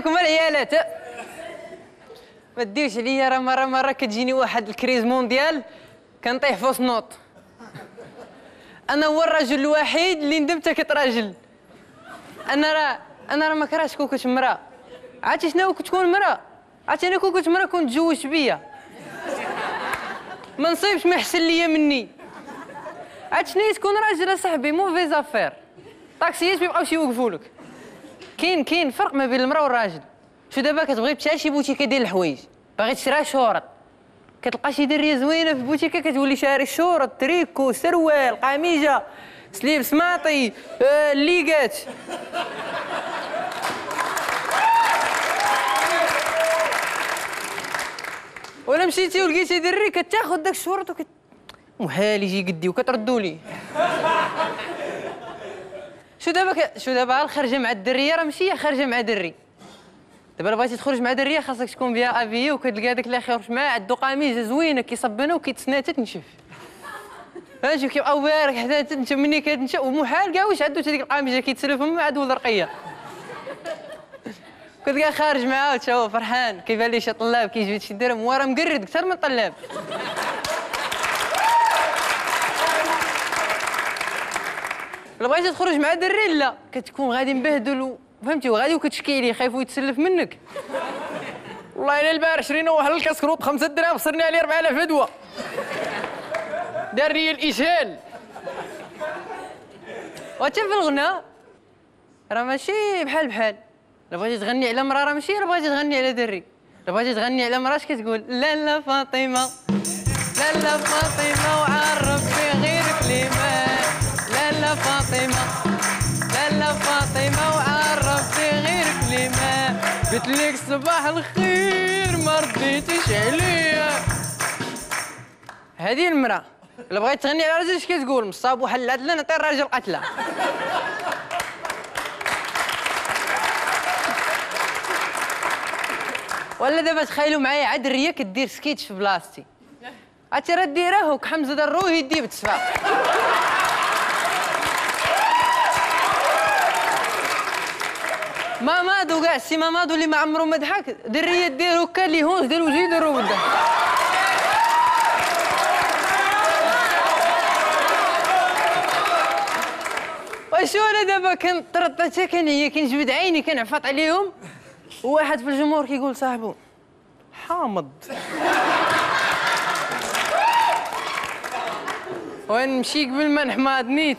ثلاثة ما ديوش عليا راه مرة مرة كتجيني واحد ال crise mondiale كنطيح في وسط نوط. أنا هو الرجل الوحيد اللي ندمت كتراجل أنا راه أنا راه ما كرهتش كون كنت مرا عرفتي شنو كنت تكون مرا عرفتي أنا كون كنت مرا كنت تزوجت بيا. ما نصيبش ما يحسن ليا مني. عاد شنو تكون راجل أصاحبي؟ mauvaise affaire طاكسيات ما يبقاوش يوقفوا لك كاين كاين فرق ما بين المرأة والراجل. شو دابا كتبغي تمشي شي بوتيكه ديال الحوايج باغي تشري شورط كتلقى شي دريه زوينه في البوتيكه كتولي شاري شورط تريكو سروال قميجة slip سماطي آه ليغات ولا مشيتي ولقيتي دري كتاخذ داك الشورط وكت محال يجي قدي وكتردوا لي شو دابا. شو دابا الخرجه مع الدرية؟ راه ماشي خارجة مع دري. دابا بغيتي تخرج مع درية خاصك تكون بها افي وكتلقى هذاك اللي خيخرج معاه عنده قميجه زوينة كيصبنا وكيتسنى حتى تنشف. فهمتي كيبقاو بارك حتى تنشف مني كتنشف ومحال كاع واش عنده حتى ديك القميجه كيتسلف مع عاد ولد رقيه كنت خارج معاه وتا فرحان. كيبان لي شي طلاب كيجبد شي درهم وراه مقرد أكثر من طلاب. الا بغيتي تخرج مع دري لا كتكون غادي مبهدل فهمتي؟ وغادي وكتشكي ليه خايف يتسلف منك. والله إلا البارح شرينا واحد الكاسكروط بخمسة دراهم خسرني عليه 4000 هدوه دار لي الاشهال وحتى في الغنى راه ماشي بحال بحال. إلا بغيتي تغني على مرا راه ماشي إلا بغيتي تغني على دري. إلا بغيتي تغني على مرا كتقول؟ لا لا فاطمة. لا لا فاطمة. لا فاطمه وعرف غير كلمات قلت لك صباح الخير ما رديتيش عليا. هذه المرأة الا بغيت تغني على راجل اش كتقول؟ مصاب وحلات لنا نعطي الراجل قتلة. ولا دابا تخيلوا معايا عاد الريه كدير سكيتش في بلاصتي. عرفتي راه ديره هوك حمزة دروه يدي بتسفى ما مادو كاع سي ما مادو اللي ما عمرو ما ضحك. دريه دير هكا اللي هونس دير وجهي ديرو بدا وشو أنا دابا كنطرط حتى كنعيا كنجبد عيني كنعفط عليهم. وواحد في الجمهور كيقول صاحبو حامض. وين نمشي قبل ما نحماض نيت.